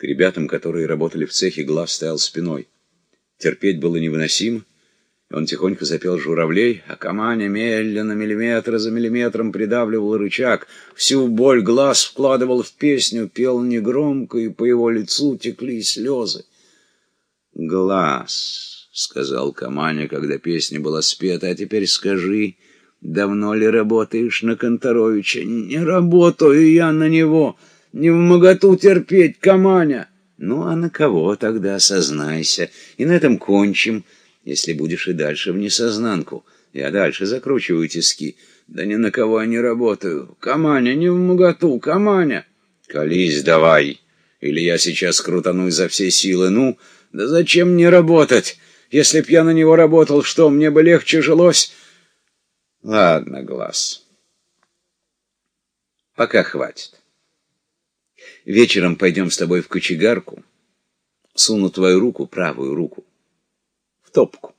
К ребятам, которые работали в цехе, глаз стоял спиной. Терпеть было невыносимо. Он тихонько запел журавлей, а Каманя медленно, миллиметр за миллиметром придавливал рычаг. Всю боль глаз вкладывал в песню, пел негромко, и по его лицу текли слезы. «Глаз», — сказал Каманя, когда песня была спета, — «а теперь скажи, давно ли работаешь на Конторовича?» «Не работаю я на него, не в моготу терпеть, Каманя». «Ну, а на кого тогда, сознайся, и на этом кончим» если будешь и дальше в несознанку. Я дальше закручиваю тиски. Да ни на кого я не работаю. Каманя, не в моготу, Каманя. Колись давай, или я сейчас крутану изо всей силы. Ну, да зачем мне работать? Если б я на него работал, что, мне бы легче жилось? Ладно, глаз. Пока хватит. Вечером пойдем с тобой в кочегарку. Суну твою руку, правую руку, топку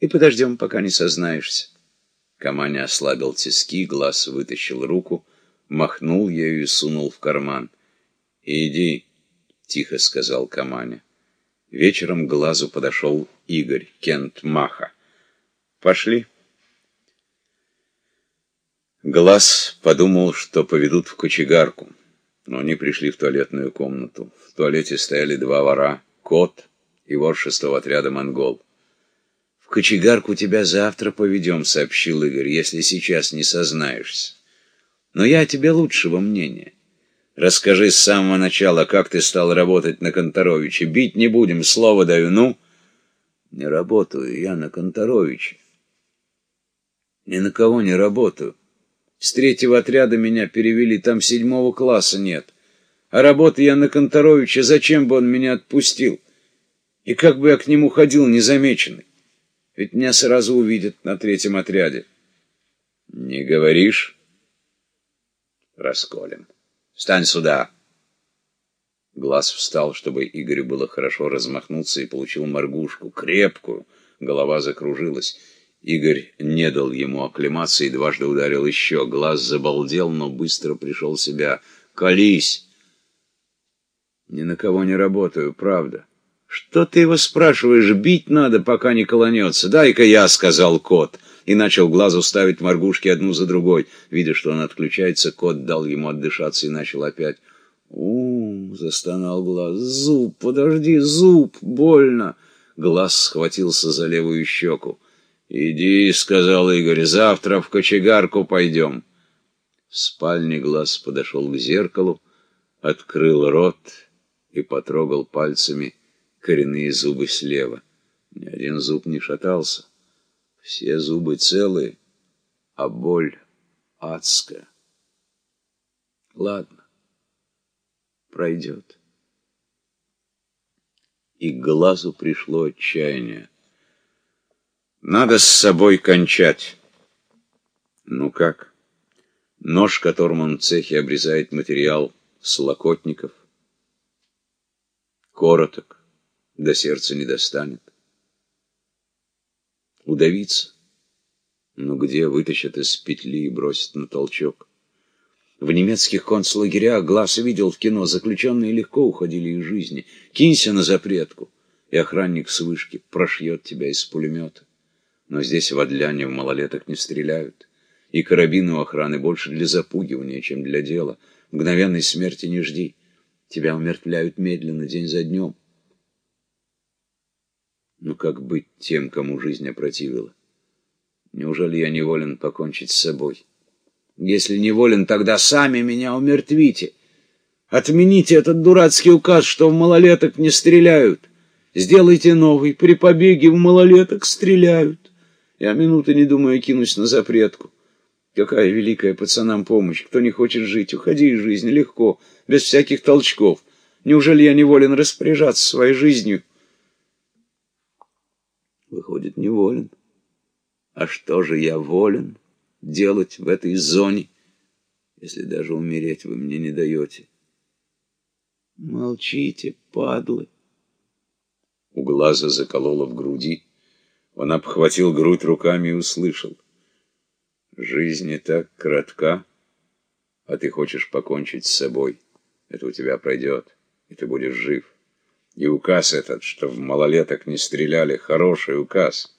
и подождем, пока не сознаешься. Каманя ослабил тиски, глаз вытащил руку, махнул ею и сунул в карман. «Иди», — тихо сказал Каманя. Вечером к глазу подошел Игорь, Кент Маха. «Пошли». Глаз подумал, что поведут в кочегарку, но они пришли в туалетную комнату. В туалете стояли два вора, кот и вор шестого отряда монгол кочегарку тебя завтра поведем», — сообщил Игорь, — «если сейчас не сознаешься. Но я о тебе лучшего мнения. Расскажи с самого начала, как ты стал работать на Конторовиче. Бить не будем, слово даю, ну?» «Не работаю я на Конторовиче. Ни на кого не работаю. С третьего отряда меня перевели, там седьмого класса нет. А работаю я на Конторовиче, зачем бы он меня отпустил? И как бы я к нему ходил незамеченный? Ведь меня сразу увидят на третьем отряде. Не говоришь? Расколем. Встань сюда. Глаз встал, чтобы Игорю было хорошо размахнуться, и получил моргушку, крепкую. Голова закружилась. Игорь не дал ему оклематься и дважды ударил еще. Глаз забалдел, но быстро пришел в себя. «Колись!» «Ни на кого не работаю, правда». «Что ты его спрашиваешь? Бить надо, пока не колонется. Дай-ка я», — сказал кот. И начал глазу ставить моргушки одну за другой. Видя, что он отключается, кот дал ему отдышаться и начал опять. у застонал глаз. «Зуб, подожди, зуб, больно!» Глаз схватился за левую щеку. «Иди», — сказал Игорь, — «завтра в кочегарку пойдем». В спальне глаз подошел к зеркалу, открыл рот и потрогал пальцами коренные зубы слева. Ни один зуб не шатался. Все зубы целые, а боль адская. Ладно, пройдет. И к глазу пришло отчаяние. Надо с собой кончать. Ну как? Нож, которым он в цехе обрезает материал с локотников, короток, до сердца не достанет. Удавиться? Но где вытащат из петли и бросят на толчок? В немецких концлагерях глаз видел в кино, заключенные легко уходили из жизни. Кинься на запретку, и охранник с вышки прошьет тебя из пулемета. Но здесь в Адляне в малолеток не стреляют, и карабины у охраны больше для запугивания, чем для дела. Мгновенной смерти не жди. Тебя умертвляют медленно, день за днем. Ну как быть тем, кому жизнь опротивила? Неужели я неволен покончить с собой? Если неволен, тогда сами меня умертвите. Отмените этот дурацкий указ, что в малолеток не стреляют. Сделайте новый. При побеге в малолеток стреляют. Я минуты не думаю кинусь на запретку. Какая великая пацанам помощь. Кто не хочет жить, уходи из жизни легко, без всяких толчков. Неужели я неволен распоряжаться своей жизнью? Выходит, не волен. А что же я волен делать в этой зоне, если даже умереть вы мне не даете? Молчите, падлы. У глаза закололо в груди. Он обхватил грудь руками и услышал. Жизнь не так коротка, а ты хочешь покончить с собой. Это у тебя пройдет. и ты будешь жив. И указ этот, что в малолеток не стреляли, хороший указ.